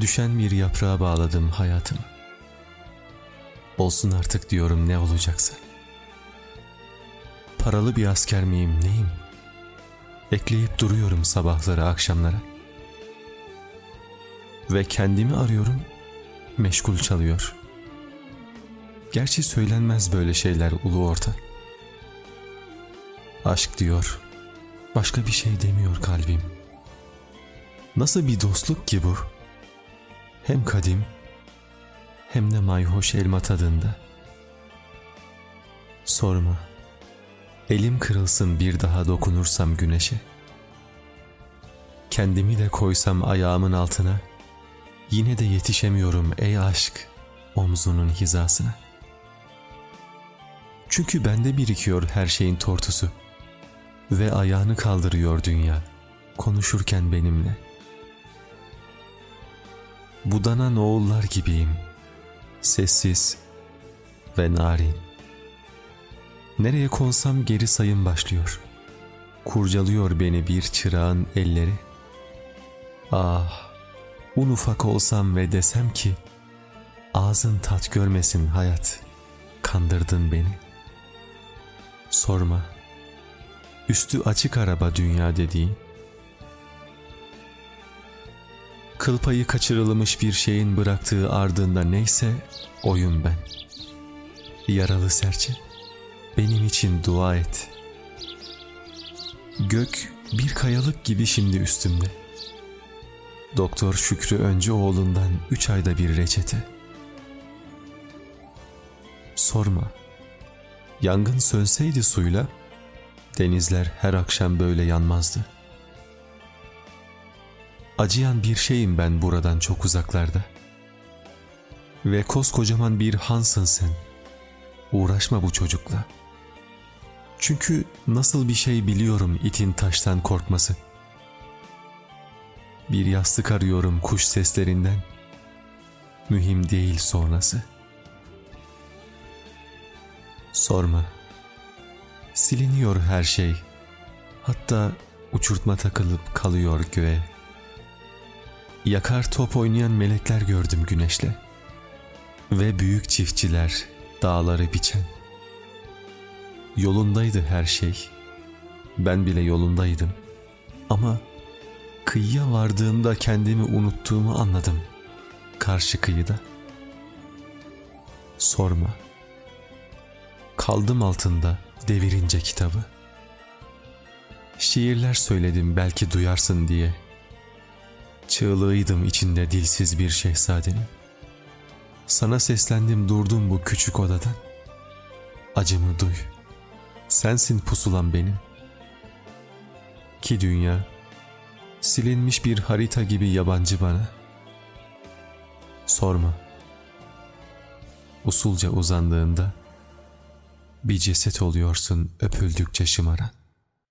Düşen bir yaprağa bağladım hayatımı. Olsun artık diyorum ne olacaksa. Paralı bir asker miyim neyim? Ekleyip duruyorum sabahları akşamlara. Ve kendimi arıyorum, meşgul çalıyor. Gerçi söylenmez böyle şeyler ulu orta. Aşk diyor, başka bir şey demiyor kalbim. Nasıl bir dostluk ki bu? Hem kadim, hem de mayhoş elma tadında. Sorma, elim kırılsın bir daha dokunursam güneşe. Kendimi de koysam ayağımın altına, yine de yetişemiyorum ey aşk omzunun hizasına. Çünkü bende birikiyor her şeyin tortusu ve ayağını kaldırıyor dünya konuşurken benimle. Budanan oğullar gibiyim, sessiz ve narin. Nereye konsam geri sayım başlıyor. Kurcalıyor beni bir çırağın elleri. Ah, un ufak olsam ve desem ki, ağzın tat görmesin hayat, kandırdın beni. Sorma, üstü açık araba dünya dediğin, Kıl payı kaçırılmış bir şeyin bıraktığı ardında neyse oyum ben. Yaralı serçe, benim için dua et. Gök bir kayalık gibi şimdi üstümde. Doktor Şükrü önce oğlundan üç ayda bir reçete. Sorma. Yangın sönseydi suyla, denizler her akşam böyle yanmazdı.'' Acıyan bir şeyim ben buradan çok uzaklarda. Ve koskocaman bir hansın sen. Uğraşma bu çocukla. Çünkü nasıl bir şey biliyorum itin taştan korkması. Bir yastık arıyorum kuş seslerinden. Mühim değil sonrası. Sorma. Siliniyor her şey. Hatta uçurtma takılıp kalıyor göğe. Yakar top oynayan melekler gördüm güneşle. Ve büyük çiftçiler dağları biçen. Yolundaydı her şey. Ben bile yolundaydım. Ama kıyıya vardığımda kendimi unuttuğumu anladım. Karşı kıyıda. Sorma. Kaldım altında devirince kitabı. Şiirler söyledim belki duyarsın diye.'' Çığlığıydım içinde dilsiz bir şehzadenin. Sana seslendim durdum bu küçük odadan. Acımı duy. Sensin pusulam benim. Ki dünya silinmiş bir harita gibi yabancı bana. Sorma. Usulca uzandığında bir ceset oluyorsun öpüldükçe şımaran.